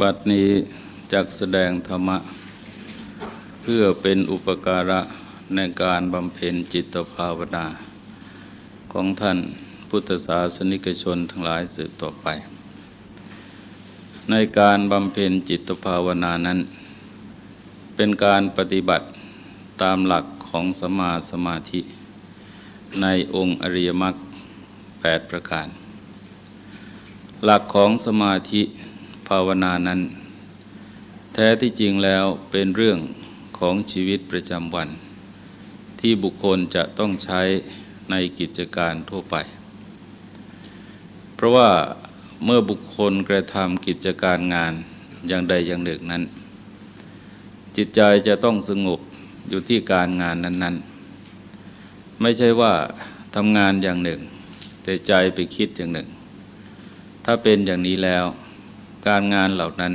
บัดนี้จักแสดงธรรมะ เพื่อเป็นอุปการะในการบำเพ็ญจิตภาวนา ของท่านพุทธศาสนิกชนทั้งหลายสืบต่อไป ในการบำเพ็ญจิตภาวนานั้น เป็นการปฏิบัติตามหลักของสมาสมาธิ ในองค์อริยมรรคแปดประการ หลักของสมาธิ ภาวนานั้น แท้ที่จริงแล้วเป็นเรื่องของชีวิตประจำวัน ที่บุคคลจะต้องใช้ในกิจการทั่วไป เพราะว่าเมื่อบุคคลกระทำกิจการงานอย่างใดอย่างหนึ่งนั้น จิตใจจะต้องสงบอยู่ที่การงานนั้น ๆ ไม่ใช่ว่าทำงานอย่างหนึ่ง แต่ใจไปคิดอย่างหนึ่ง ถ้าเป็นอย่างนี้แล้ว การงานเหล่านั้น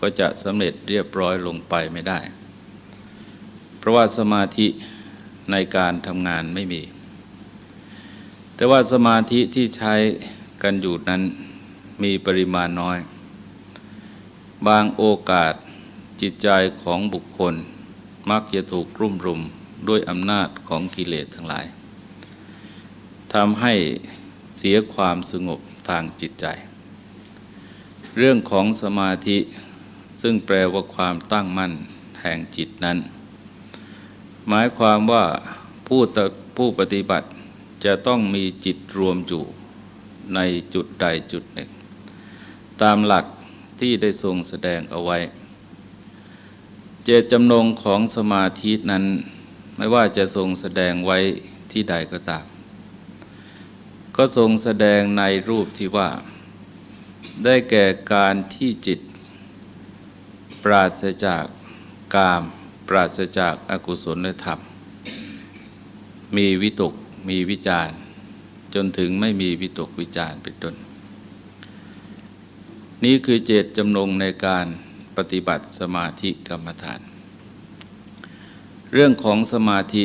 ก็จะสำเร็จเรียบร้อยลงไปไม่ได้ เพราะว่าสมาธิในการทำงานไม่มี แต่ว่าสมาธิที่ใช้กันอยู่นั้นมีปริมาณน้อย บางโอกาสจิตใจของบุคคล มักจะถูกรุ่มรุมด้วยอำนาจของกิเลสทั้งหลายทำให้เสียความสงบทางจิตใจ เรื่องของสมาธิซึ่งแปลว่าความตั้งมั่นแห่งจิตนั้น หมายความว่าผู้ผู้ปฏิบัติจะต้องมีจิตรวมอยู่ในจุดใดจุดหนึ่ง ตามหลักที่ได้ทรงแสดงเอาไว้ เจตจำนงของสมาธินั้น ไม่ว่าจะทรงแสดงไว้ที่ใดก็ตาม ก็ทรงแสดงในรูปที่ว่า ได้แก่การที่จิต ปราศจากกาม ปราศจากอากุศลธรรม มีวิตก มีวิจารจนถึงไม่มีวิตกวิจารเป็นต้น นี่คือเจตจำนงในการปฏิบัติสมาธิกรรมฐาน เรื่องของสมาธิ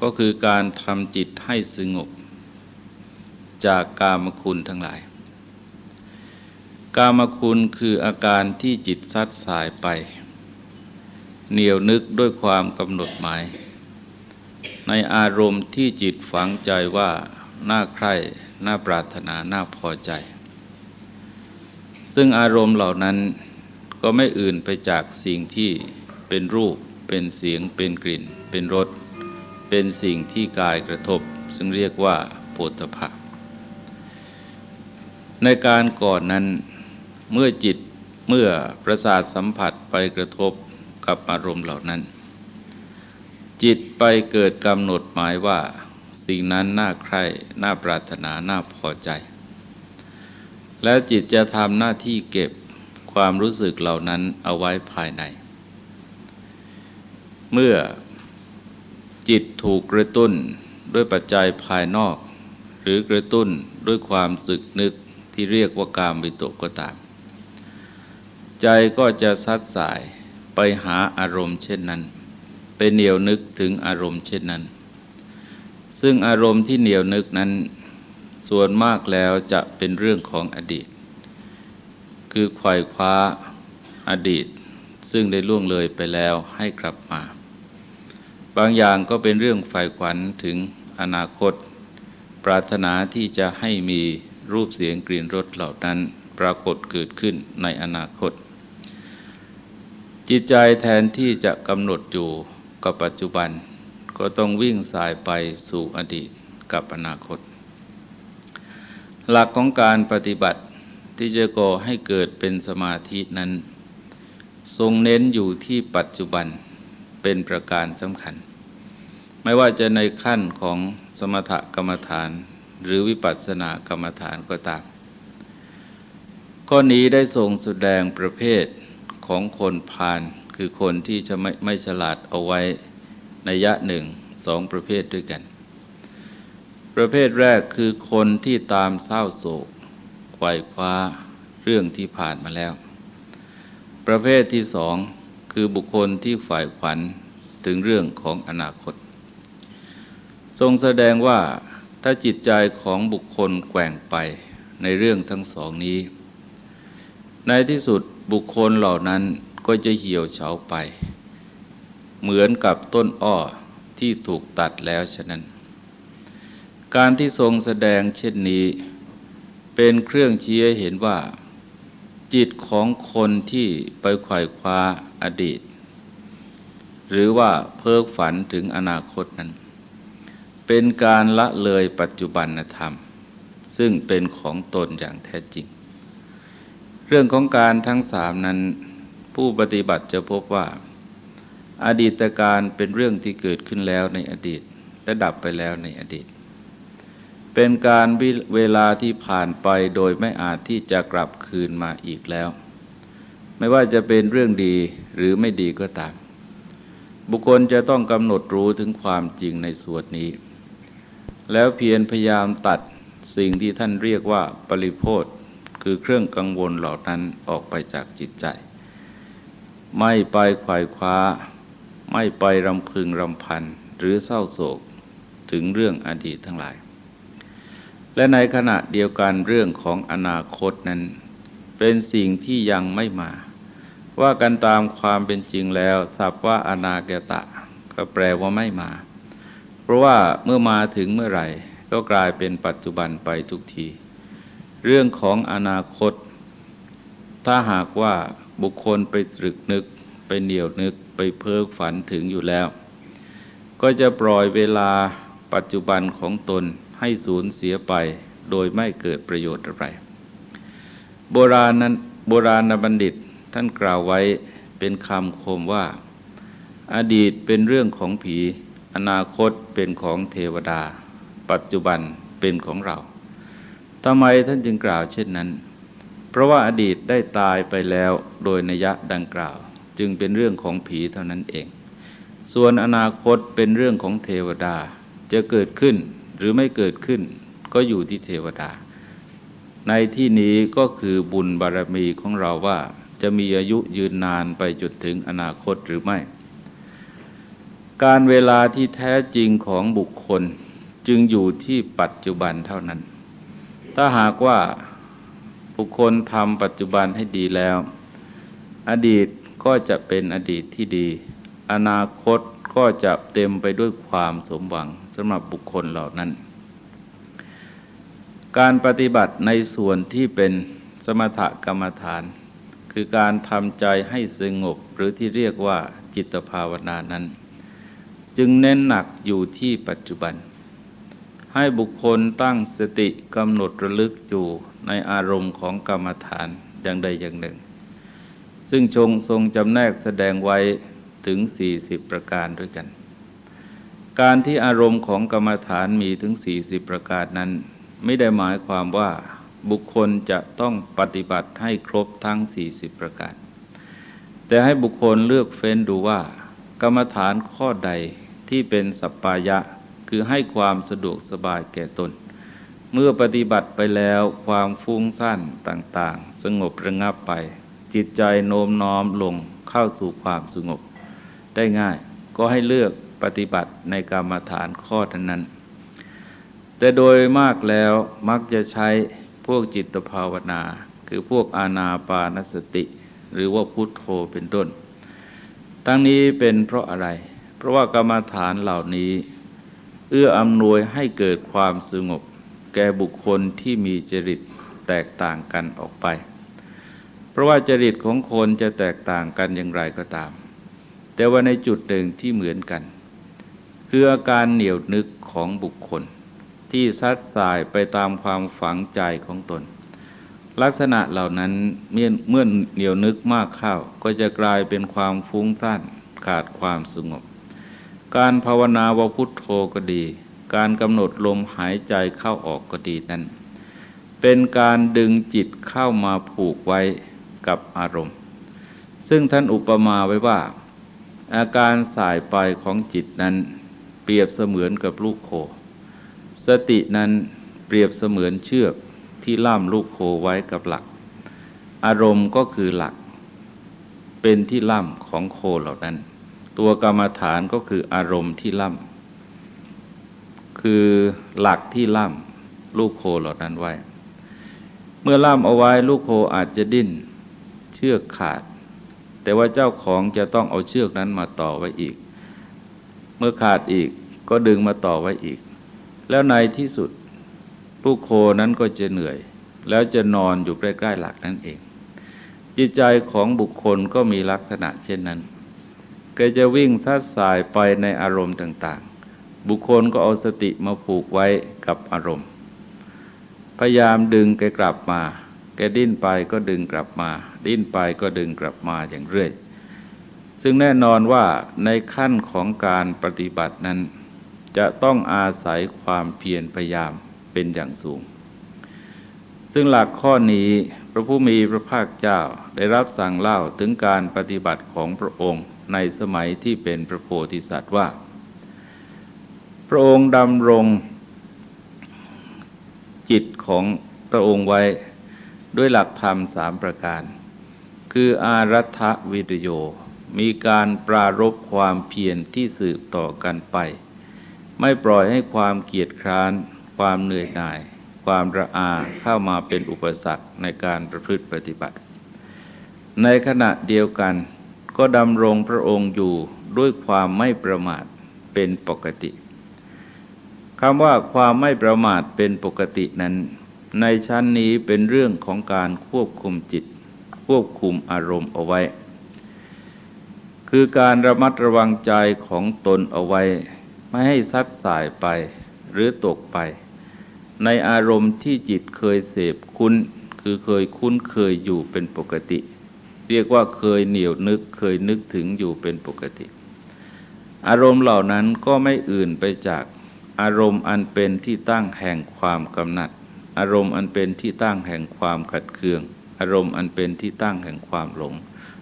ก็คือการทำจิตให้สงบ จากกามคุณทั้งหลาย กามคุณคืออาการที่จิตซัดสายไป เหนียวนึกด้วยความกำหนดหมาย ในอารมณ์ที่จิตฝังใจว่าน่าใคร่น่าปรารถนาน่าพอใจ ซึ่งอารมณ์เหล่านั้นก็ไม่อื่นไปจากสิ่งที่เป็นรูป เป็นเสียง เป็นกลิ่น เป็นรส เป็นสิ่งที่กายกระทบ ซึ่งเรียกว่าโตภะในการก่อนนั้น เมื่อจิตเมื่อประสาทสัมผัสไปกระทบกับอารมณ์เหล่านั้น จิตไปเกิดกำหนดหมายว่า สิ่งนั้นน่าใคร่น่าปรารถนาน่าพอใจ แล้วจิตจะทำหน้าที่เก็บความรู้สึกเหล่านั้นเอาไว้ภายใน เมื่อจิตถูกกระตุ้นด้วยปัจจัยภายนอก หรือกระตุ้นด้วยความสึกนึกที่เรียกว่าการวิตกก็ตาม ใจก็จะซัดสายไปหาอารมณ์เช่นนั้นเป็นเหนียวนึกถึงอารมณ์เช่นนั้น ซึ่งอารมณ์ที่เหนียวนึกนั้น ส่วนมากแล้วจะเป็นเรื่องของอดีต คือไขว่คว้าอดีต ซึ่งได้ล่วงเลยไปแล้วให้กลับมา บางอย่างก็เป็นเรื่องฝ่ายขวัญถึงอนาคต ปรารถนาที่จะให้มีรูปเสียงกลิ่นรสเหล่านั้นปรากฏเกิดขึ้นในอนาคต จิตใจแทนที่จะกำหนดอยู่กับปัจจุบัน ก็ต้องวิ่งสายไปสู่อดีตกับอนาคต หลักของการปฏิบัติที่จะก่อให้เกิดเป็นสมาธินั้น ทรงเน้นอยู่ที่ปัจจุบันเป็นประการสำคัญ ไม่ว่าจะในขั้นของสมถกรรมฐาน หรือวิปัสสนากรรมฐานก็ตามข้อนี้ได้ทรงแสดงประเภท ของคนพาลคือคนที่จะไม่ไม่ฉลาดเอาไว้ในยะหนึ่งสองประเภทด้วยกัน ประเภทแรกคือคนที่ตามเศร้าโศกไขว่คว้าเรื่องที่ผ่านมาแล้ว ประเภทที่สองคือบุคคลที่ฝ่ายขวัญถึงเรื่องของอนาคต ทรงแสดงว่าถ้าจิตใจของบุคคลแกว่งไปในเรื่องทั้งสองนี้ ในที่สุด บุคคลเหล่านั้นก็จะเหี่ยวเฉาไป เหมือนกับต้นอ้อที่ถูกตัดแล้วฉะนั้น การที่ทรงแสดงเช่นนี้ เป็นเครื่องชี้ให้เห็นว่า จิตของคนที่ไปไขว่คว้าอดีต หรือว่าเพิกฝันถึงอนาคตนั้น เป็นการละเลยปัจจุบันธรรม ซึ่งเป็นของตนอย่างแท้จริง เรื่องของการทั้งสามนั้น ผู้ปฏิบัติจะพบว่า อดีตการเป็นเรื่องที่เกิดขึ้นแล้วในอดีต และดับไปแล้วในอดีต เป็นการเวลาที่ผ่านไปโดยไม่อาจที่จะกลับคืนมาอีกแล้ว ไม่ว่าจะเป็นเรื่องดีหรือไม่ดีก็ตาม บุคคลจะต้องกำหนดรู้ถึงความจริงในส่วนนี้ แล้วเพียรพยายามตัดสิ่งที่ท่านเรียกว่าปริโพธ คือเครื่องกังวลเหล่านั้นออกไปจากจิตใจ ไม่ไปไขว่คว้า ไม่ไปรำพึงรำพันหรือเศร้าโศกถึงเรื่องอดีตทั้งหลาย และในขณะเดียวกันเรื่องของอนาคตนั้น เป็นสิ่งที่ยังไม่มา ว่ากันตามความเป็นจริงแล้วสับว่าอนาเกตะ ก็แปลว่าไม่มา เพราะว่าเมื่อมาถึงเมื่อไหร่ ก็กลายเป็นปัจจุบันไปทุกที เรื่องของอนาคต ถ้าหากว่าบุคคลไปตรึกนึก ไปเหนียวนึกไปเพิกฝันถึงอยู่แล้ว ก็จะปล่อยเวลาปัจจุบันของตนให้สูญเสียไปโดยไม่เกิดประโยชน์อะไร โบราณนั้นโบราณบัณฑิตท่านกล่าวไว้เป็นคำคมว่า อดีตเป็นเรื่องของผี อนาคตเป็นของเทวดา ปัจจุบันเป็นของเรา ทำไมท่านจึงกล่าวเช่นนั้น เพราะว่าอดีตได้ตายไปแล้วโดยนัยะดังกล่าว จึงเป็นเรื่องของผีเท่านั้นเอง ส่วนอนาคตเป็นเรื่องของเทวดา จะเกิดขึ้นหรือไม่เกิดขึ้น ก็อยู่ที่เทวดา ในที่นี้ก็คือบุญบารมีของเราว่าจะมีอายุยืนนานไปจุดถึงอนาคตหรือไม่ การเวลาที่แท้จริงของบุคคลจึงอยู่ที่ปัจจุบันเท่านั้น ถ้าหากว่าบุคคลทำปัจจุบันให้ดีแล้ว อดีตก็จะเป็นอดีตที่ดี อนาคตก็จะเต็มไปด้วยความสมหวังสำหรับบุคคลเหล่านั้น การปฏิบัติในส่วนที่เป็นสมถกรรมฐาน คือการทำใจให้สงบหรือที่เรียกว่าจิตภาวนานั้น จึงเน้นหนักอยู่ที่ปัจจุบัน ให้บุคคลตั้งสติกำหนดระลึกจู่ในอารมณ์ของกรรมฐานอย่างใดอย่างหนึ่ง ซึ่งชงทรงจำแนกแสดงไว้ถึง 40 ประการด้วยกัน การที่อารมณ์ของกรรมฐานมีถึง 40 ประการนั้น ไม่ได้หมายความว่าบุคคลจะต้องปฏิบัติให้ครบทั้ง 40 ประการ แต่ให้บุคคลเลือกเฟ้นดูว่า กรรมฐานข้อใดที่เป็นสัปปายะ คือให้ความสะดวกสบายแก่ตน เมื่อปฏิบัติไปแล้วความฟุ้งซ่านต่างๆ สงบระงับไป จิตใจโน้มน้อมลงเข้าสู่ความสงบ ได้ง่ายก็ให้เลือกปฏิบัติในกรรมฐานข้อนั้น แต่โดยมากแล้วมักจะใช้พวกจิตภาวนา คือพวกอาณาปานสติ หรือว่าพุทโธเป็นต้น ทั้งนี้เป็นเพราะอะไร เพราะว่ากรรมฐานเหล่านี้ เอื้ออำนวยให้เกิดความสงบ แก่บุคคลที่มีจริตแตกต่างกันออกไป เพราะว่าจริตของคนจะแตกต่างกันอย่างไรก็ตาม แต่ว่าในจุดหนึ่งที่เหมือนกัน คืออาการเหนียวนึกของบุคคล ที่ซัดสายไปตามความฝังใจของตน ลักษณะเหล่านั้นเมื่อเหนียวนึกมากเข้าก็จะกลายเป็นความฟุ้งซ่านขาดความสงบ การภาวนาวพุทโธก็ดี การกำหนดลมหายใจเข้าออกก็ดีนั้น เป็นการดึงจิตเข้ามาผูกไว้กับอารมณ์ ซึ่งท่านอุปมาไว้ว่า อาการสายไปของจิตนั้น เปรียบเสมือนกับลูกโค สตินั้นเปรียบเสมือนเชือกที่ล่ามลูกโคไว้กับหลัก อารมณ์ก็คือหลัก เป็นที่ล่ามของโคเหล่านั้น ตัวกรรมฐานก็คืออารมณ์ที่ล่ามคือหลักที่ล่ามลูกโคเหล่านั้นไว้ เมื่อล่ามเอาไว้ลูกโคอาจจะดิ้นเชือกขาด แต่ว่าเจ้าของจะต้องเอาเชือกนั้นมาต่อไว้อีก เมื่อขาดอีกก็ดึงมาต่อไว้อีก แล้วในที่สุดผู้โคนั้นก็จะเหนื่อย แล้วจะนอนอยู่ใกล้ๆหลักนั่นเอง จิตใจของบุคคลก็มีลักษณะเช่นนั้น ก็จะวิ่งซัดสายไปในอารมณ์ต่าง ๆ บุคคลก็เอาสติมาผูกไว้กับอารมณ์ พยายามดึงแกกลับมา แกดิ้นไปก็ดึงกลับมา ดิ้นไปก็ดึงกลับมาอย่างเรื่อย ซึ่งแน่นอนว่าในขั้นของการปฏิบัตินั้น จะต้องอาศัยความเพียรพยายามเป็นอย่างสูง ซึ่งหลักข้อนี้พระผู้มีพระภาคเจ้าได้รับสั่งเล่าถึงการปฏิบัติของพระองค์ ในสมัยที่เป็นพระโพธิสัตว์ว่า พระองค์ดำรงจิตของพระองค์ไว้ด้วยหลักธรรมสามประการ คืออารัฐวิดโย มีการปรารบความเพียรที่สืบต่อกันไป ไม่ปล่อยให้ความเกียจคร้าน ความเหนื่อยหน่าย ความระอาเข้ามาเป็นอุปสรรคในการประพฤติปฏิบัติ ในขณะเดียวกัน ก็ดำรงพระองค์อยู่ด้วยความไม่ประมาทเป็นปกติคำว่าความไม่ประมาทเป็นปกตินั้น ในชั้นนี้เป็นเรื่องของการควบคุมจิต ควบคุมอารมณ์เอาไว้ คือการระมัดระวังใจของตนเอาไว้ ไม่ให้ซัดสายไปหรือตกไป ในอารมณ์ที่จิตเคยเสพคุ้นคือเคยคุ้นเคยอยู่เป็นปกติ เรียกว่าเคยเหนียวนึกเคยนึกถึงอยู่เป็นปกติ อารมณ์เหล่านั้นก็ไม่อื่นไปจากอารมณ์อันเป็นที่ตั้งแห่งความกำหนัด อารมณ์อันเป็นที่ตั้งแห่งความขัดเคือง อารมณ์อันเป็นที่ตั้งแห่งความหลง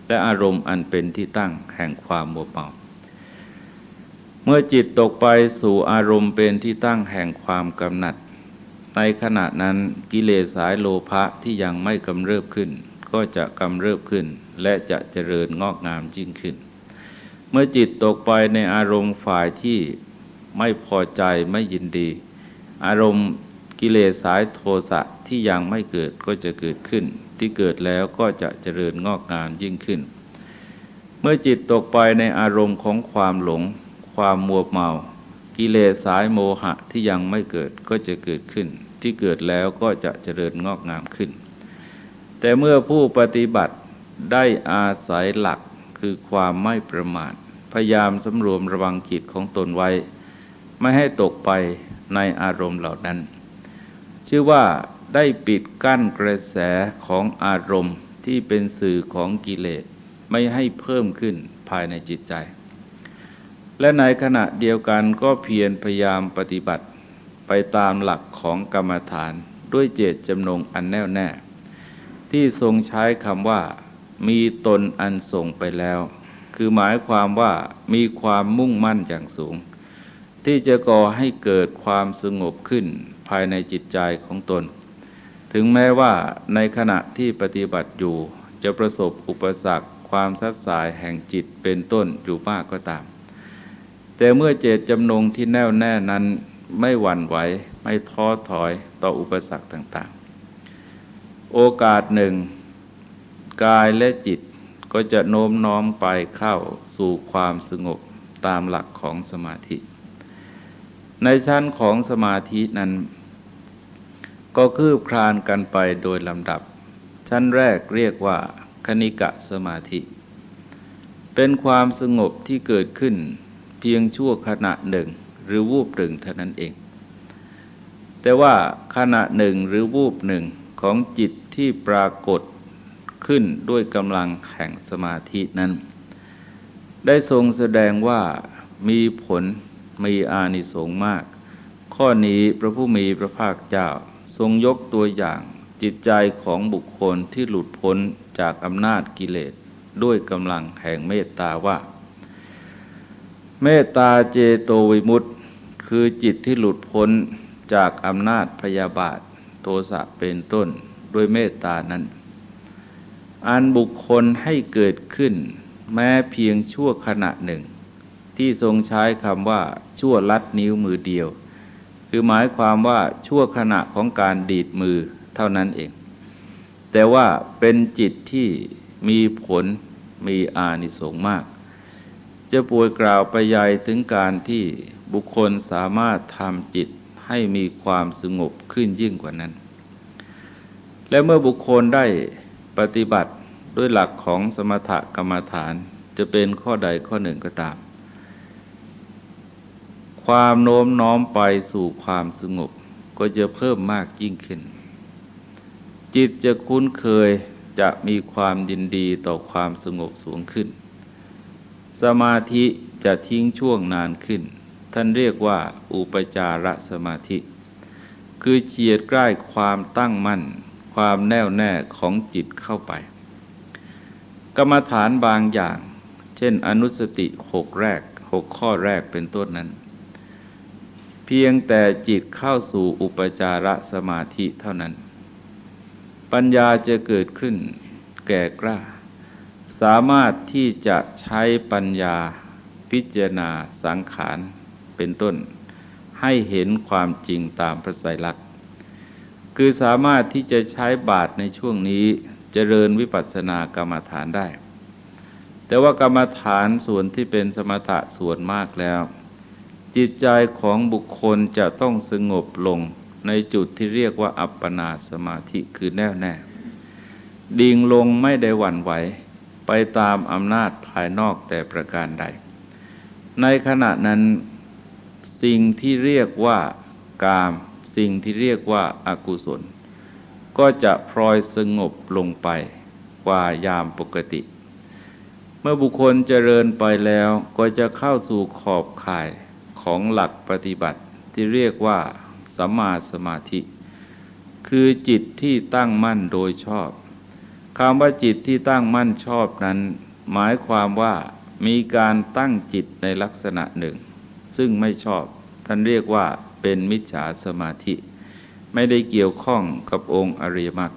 และอารมณ์อันเป็นที่ตั้งแห่งความมัวเมาเมื่อจิตตกไปสู่อารมณ์เป็นที่ตั้งแห่งความกำหนัด ในขณะนั้นกิเลสสายโลภะที่ยังไม่กำเริบขึ้น ก็จะกำเริบขึ้น และจะเจริญงอกงามยิ่งขึ้น เมื่อจิตตกไปในอารมณ์ฝ่ายที่ไม่พอใจไม่ยินดี อารมณ์กิเลสสายโทสะที่ยังไม่เกิดก็จะเกิดขึ้น ที่เกิดแล้วก็จะเจริญงอกงามยิ่งขึ้น เมื่อจิตตกไปในอารมณ์ของความหลง ความมัวเมา กิเลสสายโมหะที่ยังไม่เกิดก็จะเกิดขึ้น ที่เกิดแล้วก็จะเจริญงอกงามขึ้น แต่เมื่อผู้ปฏิบัติได้อาศัยหลักคือความไม่ประมาท พยายามสำรวมระวังจิตของตนไว้ ไม่ให้ตกไปในอารมณ์เหล่านั้น ชื่อว่าได้ปิดกั้นกระแสของอารมณ์ที่เป็นสื่อของกิเลสไม่ให้เพิ่มขึ้นภายในจิตใจ และในขณะเดียวกันก็เพียรพยายามปฏิบัติไปตามหลักของกรรมฐานด้วยเจตจำนงอันแน่วแน่ ที่ทรงใช้คำว่า มีตนอันส่งไปแล้ว คือหมายความว่ามีความมุ่งมั่นอย่างสูง ที่จะก่อให้เกิดความสงบขึ้นภายในจิตใจของตน ถึงแม้ว่าในขณะที่ปฏิบัติอยู่จะประสบอุปสรรคความสัดสายแห่งจิตเป็นต้นอยู่มากก็ตาม แต่เมื่อเจตจำนงที่แน่วแน่นั้นไม่หวั่นไหวไม่ท้อถอยต่ออุปสรรคต่าง โอกาสหนึ่ง กายและจิตก็จะโน้มน้อมไปเข้าสู่ความสงบตามหลักของสมาธิ ในชั้นของสมาธินั้น ก็คืบคลานกันไปโดยลำดับ ชั้นแรกเรียกว่าคณิกะสมาธิ เป็นความสงบที่เกิดขึ้นเพียงชั่วขณะหนึ่งหรือวูบหนึ่งเท่านั้นเอง แต่ว่าขณะหนึ่งหรือวูบหนึ่งของจิต ที่ปรากฏขึ้นด้วยกำลังแห่งสมาธินั้น ได้ทรงแสดงว่ามีผลมีอานิสงส์มาก ข้อนี้พระผู้มีพระภาคเจ้าทรงยกตัวอย่างจิตใจของบุคคลที่หลุดพ้นจากอำนาจกิเลสด้วยกำลังแห่งเมตตาว่า เมตตาเจโตวิมุตต์คือจิตที่หลุดพ้นจากอำนาจพยาบาท โทสะเป็นต้น ด้วยเมตตานั้น อันบุคคลให้เกิดขึ้น แม้เพียงชั่วขณะหนึ่ง ที่ทรงใช้คำว่า ชั่วลัดนิ้วมือเดียว คือหมายความว่าชั่วขณะของการดีดมือเท่านั้นเอง แต่ว่าเป็นจิตที่มีผลมีอานิสงส์มาก จะป่วยกล่าวไปใหญ่ถึงการที่บุคคลสามารถทำจิตให้มีความสงบขึ้นยิ่งกว่านั้น และเมื่อบุคคลได้ปฏิบัติด้วยหลักของสมถกรรมฐานจะเป็นข้อใดข้อหนึ่งก็ตาม ความโน้มน้อมไปสู่ความสงบก็จะเพิ่มมากยิ่งขึ้น จิตจะคุ้นเคยจะมีความยินดีต่อความสงบสูงขึ้น สมาธิจะทิ้งช่วงนานขึ้น ท่านเรียกว่าอุปจารสมาธิ คือเจียดใกล้ความตั้งมั่น ความแน่วแน่ของจิตเข้าไป กรรมฐานบางอย่าง เช่นอนุสติหกแรกหกข้อแรกเป็นต้นนั้น เพียงแต่จิตเข้าสู่อุปจารสมาธิเท่านั้น ปัญญาจะเกิดขึ้นแก่กล้า สามารถที่จะใช้ปัญญาพิจารณาสังขารเป็นต้น ให้เห็นความจริงตามพระไตรลักษณ์ คือสามารถที่จะใช้บาทในช่วงนี้จเจริญวิปัสสนากรรมฐานได้ แต่ว่ากรรมฐานส่วนที่เป็นสมถะส่วนมากแล้ว จิตใจของบุคคลจะต้องสงบลงในจุดที่เรียกว่าอัปปนาสมาธิคือแน่วแน่ดิ่งลงไม่ได้หวั่นไหวไปตามอำนาจภายนอกแต่ประการใด ในขณะนั้นสิ่งที่เรียกว่ากาม สิ่งที่เรียกว่าอากุศล ก็จะพลอยสงบลงไปกว่ายามปกติ เมื่อบุคคลเจริญไปแล้วก็จะเข้าสู่ขอบข่ายของหลักปฏิบัติที่เรียกว่าสัมมาสมาธิ คือจิตที่ตั้งมั่นโดยชอบคำว่าจิตที่ตั้งมั่นชอบนั้น หมายความว่ามีการตั้งจิตในลักษณะหนึ่ง ซึ่งไม่ชอบ ท่านเรียกว่า เป็นมิจฉาสมาธิ ไม่ได้เกี่ยวข้องกับองค์อริยมรรค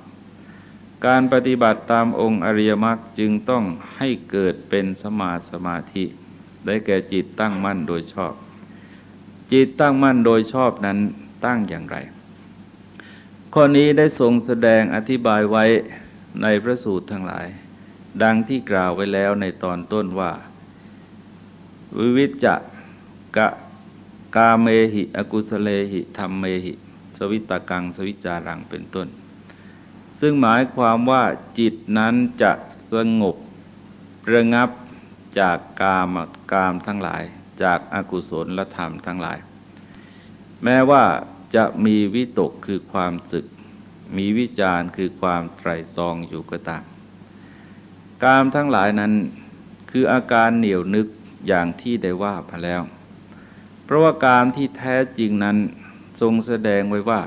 การปฏิบัติตามองค์อริยมรรคจึงต้องให้เกิดเป็นสมาสมาธิ ได้แก่จิตตั้งมั่นโดยชอบ จิตตั้งมั่นโดยชอบนั้นตั้งอย่างไร ข้อนี้ได้ทรงแสดงอธิบายไว้ในพระสูตรทั้งหลาย ดังที่กล่าวไว้แล้วในตอนต้นว่า วิวิจจะกะ กาเมหิ อกุสเลหิธรรมเมหิ สวิตกัง สวิจารังเป็นต้น ซึ่งหมายความว่าจิตนั้นจะสงบระงับจากกามกามทั้งหลาย จากอากุศลและธรรมทั้งหลาย แม้ว่าจะมีวิตกคือความสึก มีวิจารคือความไตรซองอยู่ก็ตามกามทั้งหลายนั้นคืออาการเหนียวนึกอย่างที่ได้ว่าพแล้ว เพราะว่าการที่แท้จริงนั้นทรงแสดงไว้ว่า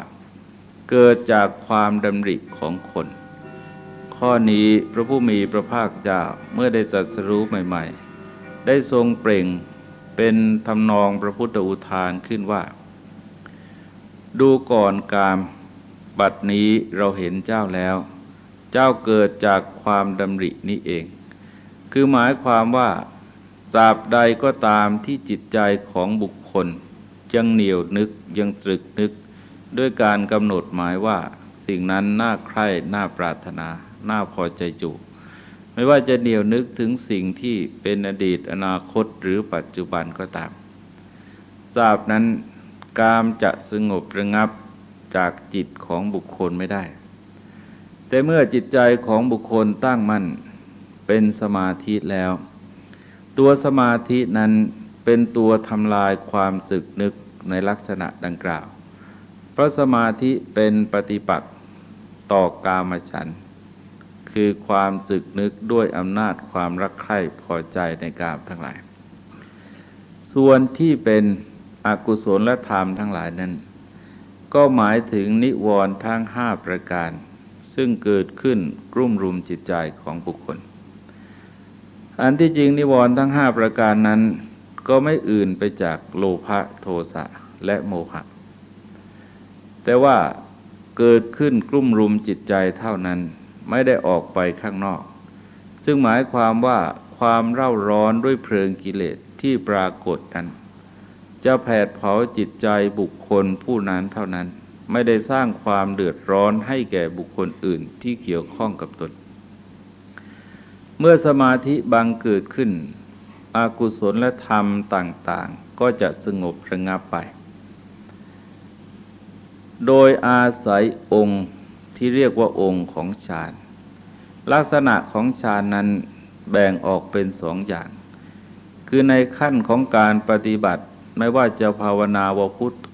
เกิดจากความดำริของคน ข้อนี้พระผู้มีพระภาคเจ้าเมื่อได้จัดสรู้ใหม่ ๆ ได้ทรงเปล่งเป็นทำนองพระพุทธอุทานขึ้นว่า ดูก่อนกามบัดนี้เราเห็นเจ้าแล้ว เจ้าเกิดจากความดำรินี้เอง คือหมายความว่าตราบใดก็ตามที่จิตใจของบุค คลยังเหนียวนึกยังตรึกนึก ด้วยการกำหนดหมายว่า สิ่งนั้นน่าใคร่น่าปรารถนา น่าพอใจจูไม่ว่าจะเหนียวนึกถึงสิ่งที่เป็นอดีตอนาคตหรือปัจจุบันก็ตามทราบนั้นกามจะสงบระงับจากจิตของบุคคลไม่ได้ แต่เมื่อจิตใจของบุคคลตั้งมั่นเป็นสมาธิแล้ว ตัวสมาธินั้น เป็นตัวทำลายความจึกนึกในลักษณะดังกล่าว เพราะสมาธิเป็นปฏิปักษ์ต่อกามฉัน คือความจึกนึกด้วยอำนาจความรักใคร่พอใจในกามทั้งหลาย ส่วนที่เป็นอกุศลและธรรมทั้งหลายนั้น ก็หมายถึงนิวรณ์ทั้งห้าประการ ซึ่งเกิดขึ้นกลุ่มรุมจิตใจของบุคคล อันที่จริงนิวรณ์ทั้งห้าประการนั้น ก็ไม่อื่นไปจากโลภะโทสะและโมหะ แต่ว่าเกิดขึ้นกลุ่มรุมจิตใจเท่านั้นไม่ได้ออกไปข้างนอก ซึ่งหมายความว่าความเร่าร้อนด้วยเพลิงกิเลสที่ปรากฏนั้น จะแผดเผาจิตใจบุคคลผู้นั้นเท่านั้น ไม่ได้สร้างความเดือดร้อนให้แก่บุคคลอื่นที่เกี่ยวข้องกับตน เมื่อสมาธิบังเกิดขึ้น อากุศลและธรรมต่างๆ ก็จะสงบระงับไป โดยอาศัยองค์ที่เรียกว่าองค์ของฌาน ลักษณะของฌานนั้นแบ่งออกเป็นสองอย่าง คือในขั้นของการปฏิบัติไม่ว่าจะภาวนาวพุทโธ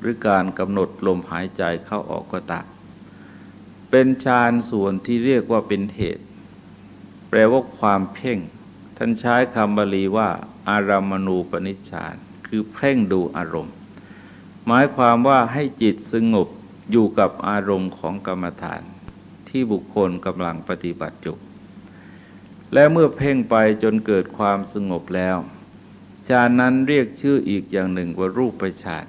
หรือการกำหนดลมหายใจเข้าออกก็ตามเป็นฌานส่วนที่เรียกว่าเป็นเหตุ แปลว่าความเพ่งานใช้คำบาลีว่า อารามณูปนิชฌาน คือเพ่งดูอารมณ์ หมายความว่าให้จิตสงบอยู่กับอารมณ์ของกรรมฐาน ที่บุคคลกำลังปฏิบัติอยู่และเมื่อเพ่งไปจนเกิดความสงบแล้วฌานนั้นเรียกชื่ออีกอย่างหนึ่งว่ารูปฌาน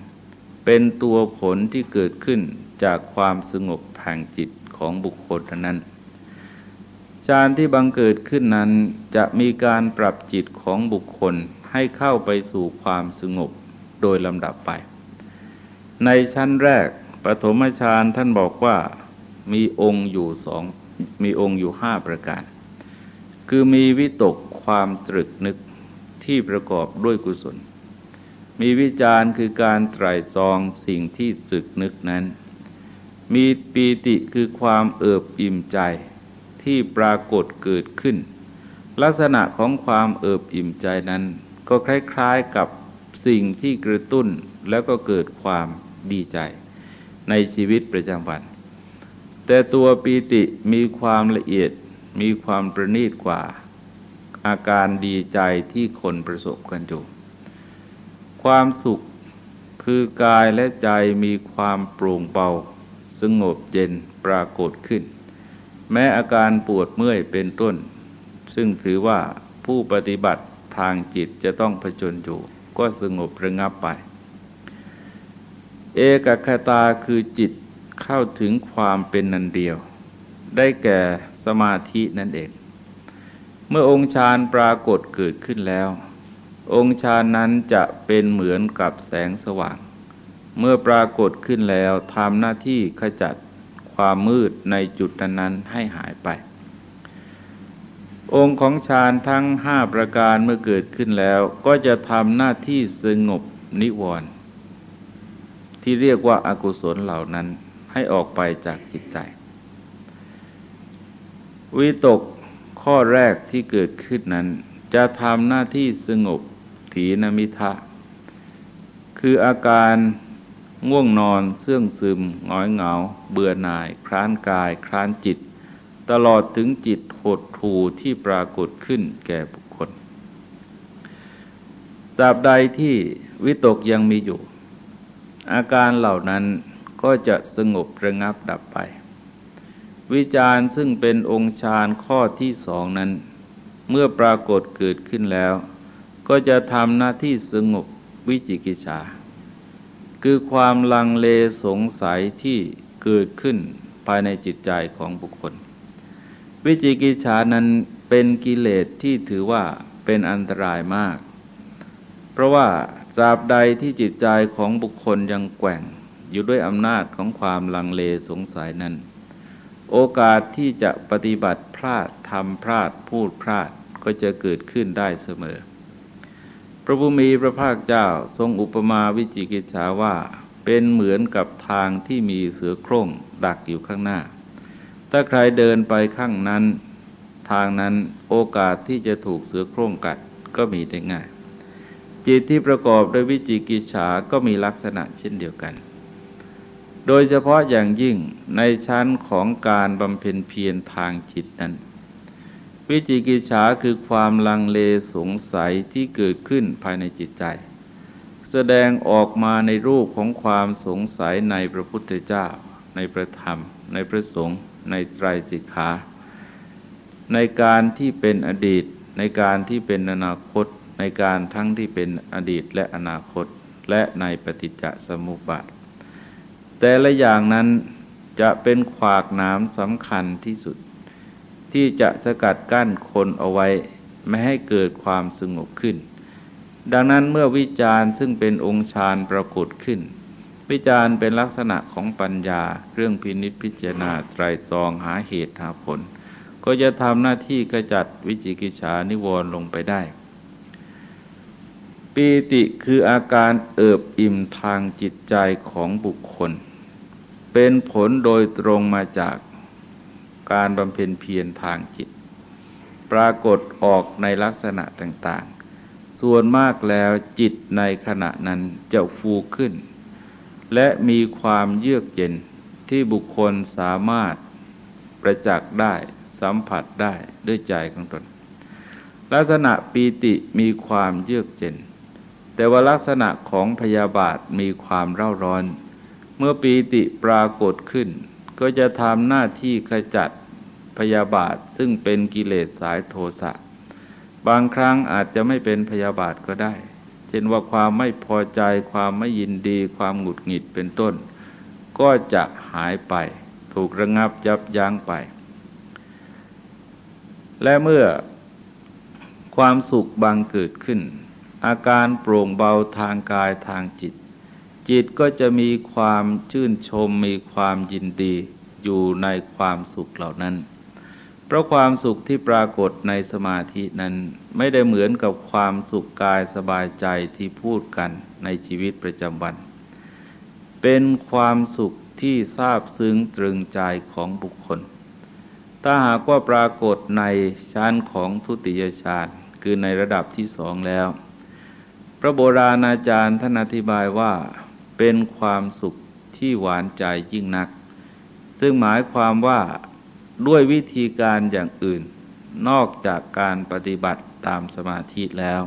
เป็นตัวผลที่เกิดขึ้นจากความสงบแห่งจิตของบุคคลนั้น ฌานที่บังเกิดขึ้นนั้นจะมีการปรับจิตของบุคคลให้เข้าไปสู่ความสงบโดยลำดับไป ในชั้นแรกปฐมฌานท่านบอกว่ามีองค์อยู่สองมีองค์อยู่ห้าประการ คือมีวิตกความตรึกนึกที่ประกอบด้วยกุศล มีวิจารคือการไตรจองสิ่งที่ตรึกนึกนั้น มีปีติคือความเอิบอิ่มใจ ที่ปรากฏเกิดขึ้น ลักษณะของความเอิบอิ่มใจนั้น ก็คล้ายๆกับสิ่งที่กระตุ้นแล้วก็เกิดความดีใจ ในชีวิตประจำวัน แต่ตัวปีติมีความละเอียดมีความประณีตกว่าอาการดีใจที่คนประสบกันอยู่ ความสุขคือกายและใจมีความโปร่งเบา สงบเย็นปรากฏขึ้น แม้อาการปวดเมื่อยเป็นต้น ซึ่งถือว่าผู้ปฏิบัติทางจิตจะต้องผจญอยู่ ก็สงบระงับไป เอกคตาคือจิตเข้าถึงความเป็นนันเดียว ได้แก่สมาธินั่นเอง เมื่อองค์ฌานปรากฏเกิดขึ้นแล้ว องค์ฌานนั้นจะเป็นเหมือนกับแสงสว่าง เมื่อปรากฏขึ้นแล้วทำหน้าที่ขจัด ความมืดในจุดนั้นให้หายไป องค์ของฌานทั้งห้าประการเมื่อเกิดขึ้นแล้ว ก็จะทำหน้าที่สงบนิวรณ์ที่เรียกว่าอากุศลเหล่านั้นให้ออกไปจากจิตใจ วิตกข้อแรกที่เกิดขึ้นนั้น จะทำหน้าที่สงบถีนมิทะ คืออาการ ง่วงนอนเสื่องซึมหงอยเหงา เบื่อหน่าย คร้านกาย คร้านจิต ตลอดถึงจิตหดถูที่ปรากฏขึ้นแก่บุคคลตราบใดที่วิตกยังมีอยู่ อาการเหล่านั้นก็จะสงบระงับดับไป วิจารณ์ซึ่งเป็นองค์ฌานข้อที่สองนั้น เมื่อปรากฏเกิดขึ้นแล้ว ก็จะทำหน้าที่สงบวิจิกิจฉา คือความลังเลสงสัยที่เกิดขึ้นภายในจิตใจของบุคคล วิจิกิจฉานั้นเป็นกิเลสที่ถือว่าเป็นอันตรายมาก เพราะว่าตราบใดที่จิตใจของบุคคลยังแกว่งอยู่ด้วยอำนาจของความลังเลสงสัยนั้น โอกาสที่จะปฏิบัติพลาดทำพลาดพูดพลาดก็จะเกิดขึ้นได้เสมอ พระผู้มีพระภาคเจ้าทรงอุปมาวิจิกิจฉาว่า เป็นเหมือนกับทางที่มีเสือโคร่งดักอยู่ข้างหน้า ถ้าใครเดินไปข้างนั้น ทางนั้นโอกาสที่จะถูกเสือโคร่งกัดก็มีได้ง่าย จิตที่ประกอบด้วยวิจิกิจฉาก็มีลักษณะเช่นเดียวกัน โดยเฉพาะอย่างยิ่งในชั้นของการบำเพ็ญเพียรทางจิตนั้น วิจิกิจฉาคือความลังเลสงสัยที่เกิดขึ้นภายในจิตใจ แสดงออกมาในรูปของความสงสัยในพระพุทธเจ้า ในพระธรรม ในพระสงฆ์ในไตรสิกขา ในการที่เป็นอดีต ในการที่เป็นอนาคต ในการทั้งที่เป็นอดีตและอนาคต และในปฏิจจสมุปบาท แต่ละอย่างนั้นจะเป็นขวากน้ำสำคัญที่สุด ที่จะสกัดกั้นคนเอาไว้ ไม่ให้เกิดความสงบขึ้น ดังนั้นเมื่อวิจารณ์ซึ่งเป็นองค์ฌานปรากฏขึ้น วิจารณ์เป็นลักษณะของปัญญาเรื่องพินิษพิจารณาไตรจองหาเหตุหาผล ก็จะทำหน้าที่กระจัดวิจิกิจฉานิวรณ์ลงไปได้ปีติคืออาการเอิบอิ่มทางจิตใจของบุคคล เป็นผลโดยตรงมาจาก การบำเพ็ญเพียรทางจิต ปรากฏออกในลักษณะต่างๆ ส่วนมากแล้วจิตในขณะนั้นจะฟูขึ้น และมีความเยือกเย็นที่บุคคลสามารถประจักษ์ได้สัมผัสได้ด้วยใจของตน ลักษณะปีติมีความเยือกเย็น แต่ว่าลักษณะของพยาบาทมีความเร่าร้อน เมื่อปีติปรากฏขึ้น ก็จะทำหน้าที่ขจัดพยาบาทซึ่งเป็นกิเลสสายโทสะ บางครั้งอาจจะไม่เป็นพยาบาทก็ได้ เช่นว่าความไม่พอใจความไม่ยินดีความหงุดหงิดเป็นต้น ก็จะหายไป ถูกระงับยับยั้งไป และเมื่อความสุขบังเกิดขึ้น อาการโปร่งเบาทางกายทางจิต จิตก็จะมีความชื่นชมมีความยินดีอยู่ในความสุขเหล่านั้น เพราะความสุขที่ปรากฏในสมาธินั้นไม่ได้เหมือนกับความสุขกายสบายใจที่พูดกันในชีวิตประจำวัน เป็นความสุขที่ซาบซึ้งตรึงใจของบุคคล ถ้าหากว่าปรากฏในชั้นของทุติยฌานคือในระดับที่สองแล้ว พระโบราณอาจารย์ท่านอธิบายว่า เป็นความสุขที่หวานใจยิ่งนัก ซึ่งหมายความว่าด้วยวิธีการอย่างอื่น นอกจากการปฏิบัติตามสมาธิแล้ว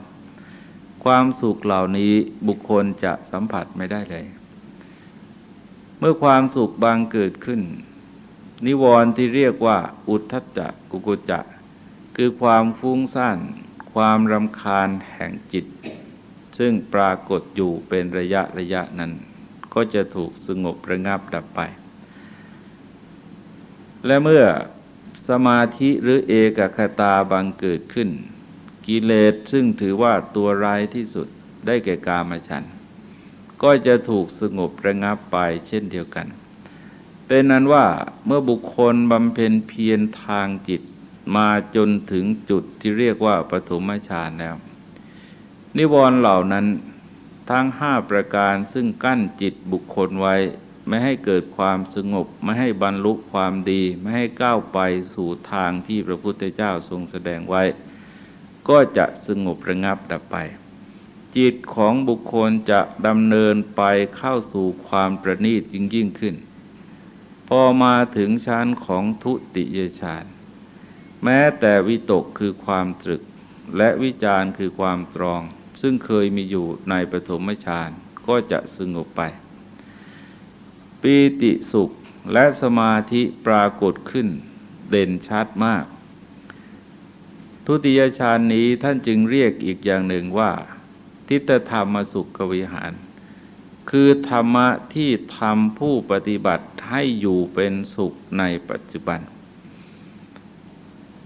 ความสุขเหล่านี้บุคคลจะสัมผัสไม่ได้เลย เมื่อความสุขบางเกิดขึ้น นิวรณ์ที่เรียกว่าอุทธัจจะกุกุจะคือความฟุ้งซ่าน ความรำคาญแห่งจิต ซึ่งปรากฏอยู่เป็นระยะระยะนั้น ก็จะถูกสงบระงับดับไป และเมื่อสมาธิหรือเอกคตาบังเกิดขึ้น กิเลสซึ่งถือว่าตัวร้ายที่สุดได้แก่กามฉัน ก็จะถูกสงบระงับไปเช่นเดียวกัน เป็นนั้นว่าเมื่อบุคคลบำเพ็ญเพียรทางจิตมาจนถึงจุดที่เรียกว่าปฐมฌานแล้ว นิวรณ์เหล่านั้นทั้งห้าประการซึ่งกั้นจิตบุคคลไว้ ไม่ให้เกิดความสงบ ไม่ให้บรรลุความดี ไม่ให้ก้าวไปสู่ทางที่พระพุทธเจ้าทรงแสดงไว้ ก็จะสงบระงับดับไป จิตของบุคคลจะดำเนินไปเข้าสู่ความประณีตยิ่งยิ่งขึ้น พอมาถึงชั้นของทุติยฌานแม้แต่วิตกคือความตรึกและวิจารคือความตรอง ซึ่งเคยมีอยู่ในปฐมฌานก็จะสงบไป ปีติสุขและสมาธิปรากฏขึ้นเด่นชัดมาก ทุติยฌานนี้ท่านจึงเรียกอีกอย่างหนึ่งว่า ทิฏฐธรรมสุขวิหาร คือธรรมะที่ทำผู้ปฏิบัติให้อยู่เป็นสุขในปัจจุบัน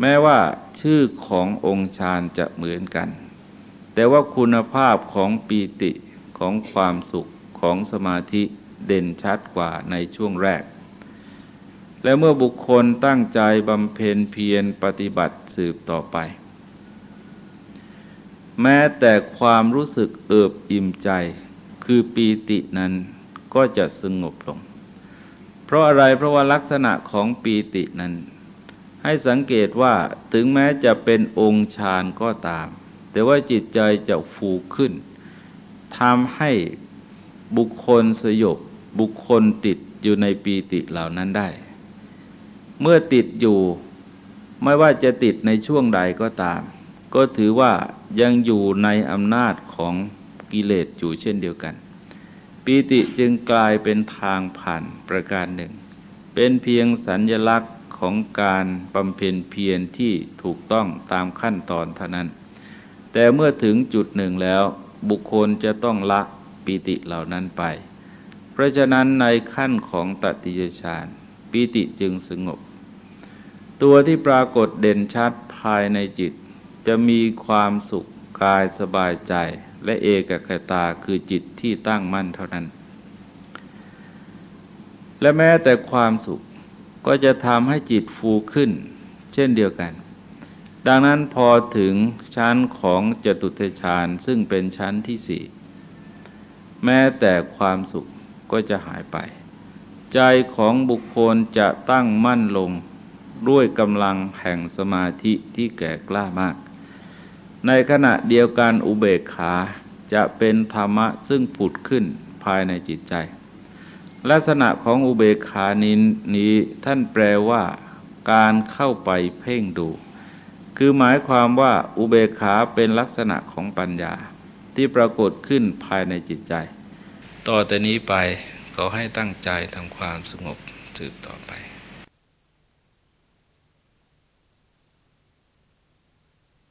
แม้ว่าชื่อขององค์ฌานจะเหมือนกัน แต่ว่าคุณภาพของปีติของความสุขของสมาธิเด่นชัดกว่าในช่วงแรก และเมื่อบุคคลตั้งใจบำเพ็ญเพียรปฏิบัติสืบต่อไป แม้แต่ความรู้สึกเอิบอิ่มใจ คือปีตินั้นก็จะสงบลง เพราะอะไรเพราะว่าลักษณะของปีตินั้น ให้สังเกตว่าถึงแม้จะเป็นองค์ฌานก็ตาม แต่ว่าจิตใจจะฟูขึ้นทำให้บุคคลสยบบุคคลติดอยู่ในปีติเหล่านั้นได้ เมื่อติดอยู่ไม่ว่าจะติดในช่วงใดก็ตาม ก็ถือว่ายังอยู่ในอำนาจของกิเลสอยู่เช่นเดียวกัน ปีติจึงกลายเป็นทางผ่านประการหนึ่ง เป็นเพียงสัญญลักษณ์ของการบำเพ็ญเพียรที่ถูกต้องตามขั้นตอนเท่านั้น แต่เมื่อถึงจุดหนึ่งแล้ว บุคคลจะต้องละปีติเหล่านั้นไป เพราะฉะนั้นในขั้นของตติยฌานปีติจึงสงบ ตัวที่ปรากฏเด่นชัดภายในจิต จะมีความสุขกายสบายใจ และเอกคตาคือจิตที่ตั้งมั่นเท่านั้น และแม้แต่ความสุขก็จะทำให้จิตฟูขึ้น เช่นเดียวกัน ดังนั้นพอถึงชั้นของจตุเทฌานซึ่งเป็นชั้นที่สี่แม้แต่ความสุขก็จะหายไป ใจของบุคคลจะตั้งมั่นลงด้วยกำลังแห่งสมาธิที่แก่กล้ามาก ในขณะเดียวกันอุเบกขาจะเป็นธรรมะซึ่งผุดขึ้นภายในจิตใจ ลักษณะของอุเบกขานินนี้ท่านแปลว่า การเข้าไปเพ่งดู คือหมายความว่าอุเบกขาเป็นลักษณะของปัญญาที่ปรากฏขึ้นภายในจิตใจ ต่อแต่นี้ไปขอให้ตั้งใจทำความสงบสืบต่อไป